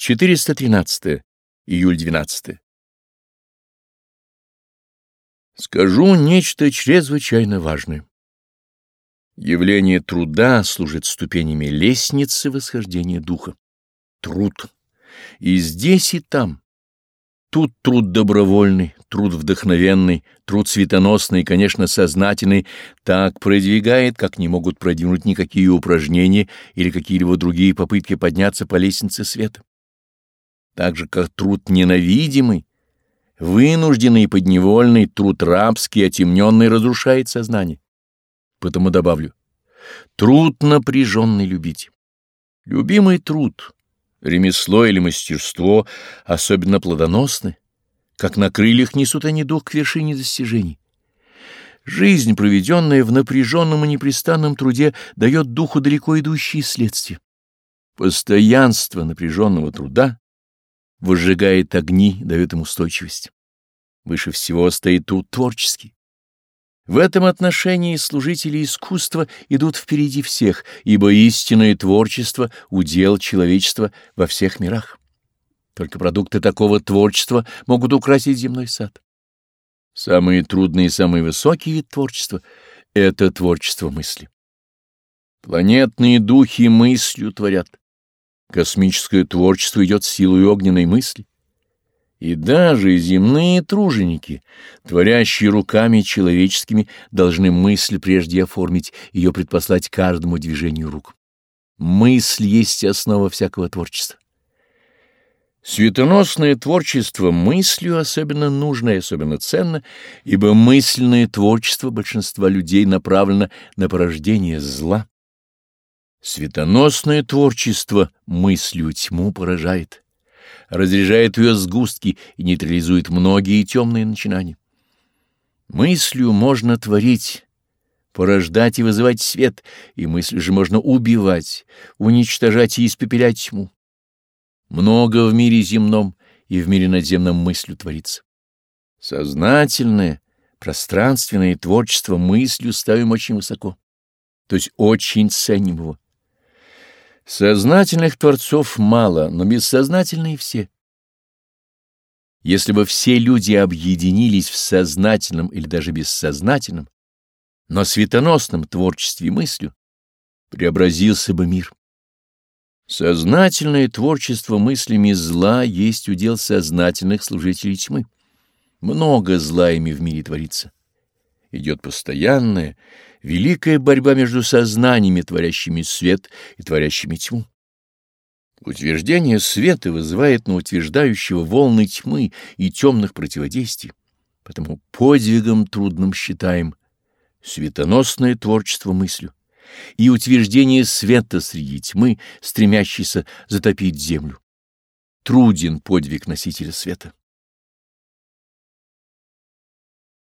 413. Июль 12. Скажу нечто чрезвычайно важное. Явление труда служит ступенями лестницы восхождения духа. Труд. И здесь, и там. Тут труд добровольный, труд вдохновенный, труд светоносный и, конечно, сознательный, так продвигает, как не могут продвинуть никакие упражнения или какие-либо другие попытки подняться по лестнице света. Так же, как труд ненавидимый, вынужденный и подневольный, труд рабский, отемненный разрушает сознание. Потому добавлю, труд напряженный любить. Любимый труд — Ремесло или мастерство особенно плодоносны, как на крыльях несут они дух к вершине достижений. Жизнь, проведенная в напряженном и непрестанном труде, дает духу далеко идущие следствия. Постоянство напряженного труда выжигает огни, дает им устойчивость. Выше всего стоит труд творческий. В этом отношении служители искусства идут впереди всех, ибо истинное творчество — удел человечества во всех мирах. Только продукты такого творчества могут украсить земной сад. Самый трудный и самый высокий вид творчества — это творчество мысли. Планетные духи мыслью творят. Космическое творчество идет силой огненной мысли. И даже земные труженики, творящие руками человеческими, должны мысль прежде оформить, ее предпослать каждому движению рук. Мысль есть основа всякого творчества. Светоносное творчество мыслью особенно нужно и особенно ценно, ибо мысленное творчество большинства людей направлено на порождение зла. Светоносное творчество мыслью тьму поражает разряжает ее сгустки и нейтрализует многие темные начинания. Мыслью можно творить, порождать и вызывать свет, и мыслью же можно убивать, уничтожать и испепелять тьму. Много в мире земном и в мире надземном мыслью творится. Сознательное, пространственное творчество мыслью ставим очень высоко, то есть очень ценим его. Сознательных творцов мало, но бессознательные все. Если бы все люди объединились в сознательном или даже бессознательном, но светоносном творчестве мыслью, преобразился бы мир. Сознательное творчество мыслями зла есть удел сознательных служителей тьмы. Много зла ими в мире творится. Идет постоянная, великая борьба между сознаниями, творящими свет и творящими тьму. Утверждение света вызывает на утверждающего волны тьмы и темных противодействий, потому подвигом трудным считаем светоносное творчество мыслью и утверждение света среди тьмы, стремящейся затопить землю. Труден подвиг носителя света.